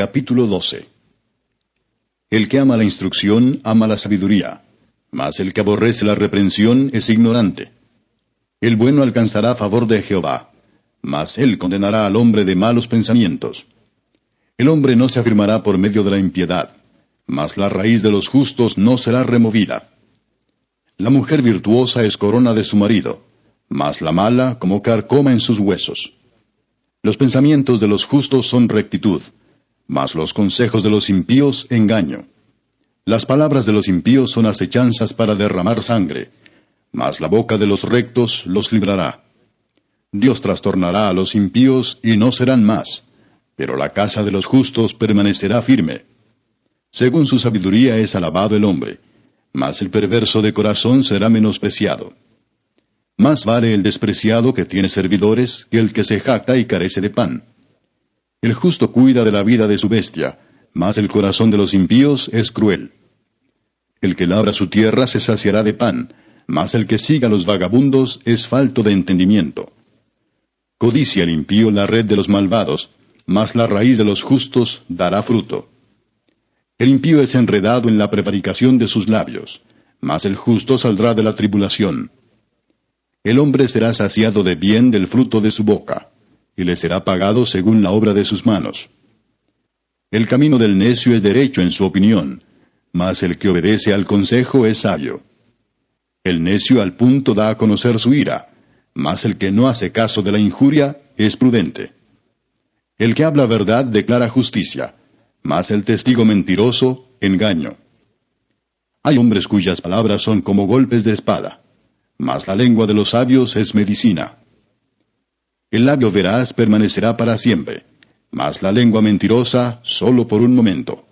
Capítulo 12 El que ama la instrucción ama la sabiduría, mas el que aborrece la reprensión es ignorante. El bueno alcanzará favor de Jehová, mas él condenará al hombre de malos pensamientos. El hombre no se afirmará por medio de la impiedad, mas la raíz de los justos no será removida. La mujer virtuosa es corona de su marido, mas la mala como carcoma en sus huesos. Los pensamientos de los justos son rectitud, mas los consejos de los impíos engaño. Las palabras de los impíos son acechanzas para derramar sangre, mas la boca de los rectos los librará. Dios trastornará a los impíos y no serán más, pero la casa de los justos permanecerá firme. Según su sabiduría es alabado el hombre, mas el perverso de corazón será menospreciado. Más vale el despreciado que tiene servidores que el que se jacta y carece de pan. El justo cuida de la vida de su bestia, mas el corazón de los impíos es cruel. El que labra su tierra se saciará de pan, mas el que siga los vagabundos es falto de entendimiento. Codicia el impío la red de los malvados, mas la raíz de los justos dará fruto. El impío es enredado en la prevaricación de sus labios, mas el justo saldrá de la tribulación. El hombre será saciado de bien del fruto de su boca, y le será pagado según la obra de sus manos. El camino del necio es derecho en su opinión, mas el que obedece al consejo es sabio. El necio al punto da a conocer su ira, mas el que no hace caso de la injuria es prudente. El que habla verdad declara justicia, mas el testigo mentiroso engaño. Hay hombres cuyas palabras son como golpes de espada mas la lengua de los sabios es medicina. El labio veraz permanecerá para siempre, mas la lengua mentirosa solo por un momento.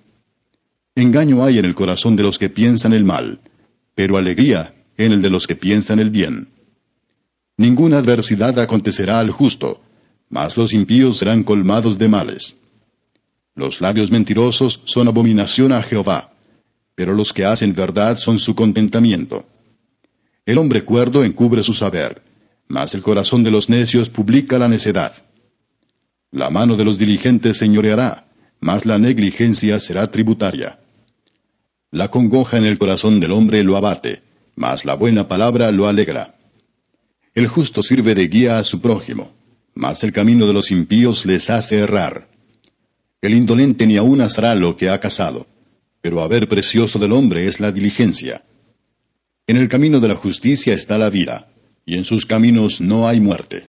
Engaño hay en el corazón de los que piensan el mal, pero alegría en el de los que piensan el bien. Ninguna adversidad acontecerá al justo, mas los impíos serán colmados de males. Los labios mentirosos son abominación a Jehová, pero los que hacen verdad son su contentamiento. El hombre cuerdo encubre su saber, mas el corazón de los necios publica la necedad. La mano de los diligentes señoreará, mas la negligencia será tributaria. La congoja en el corazón del hombre lo abate, mas la buena palabra lo alegra. El justo sirve de guía a su prójimo, mas el camino de los impíos les hace errar. El indolente ni aun hará lo que ha casado, pero haber precioso del hombre es la diligencia. En el camino de la justicia está la vida, y en sus caminos no hay muerte.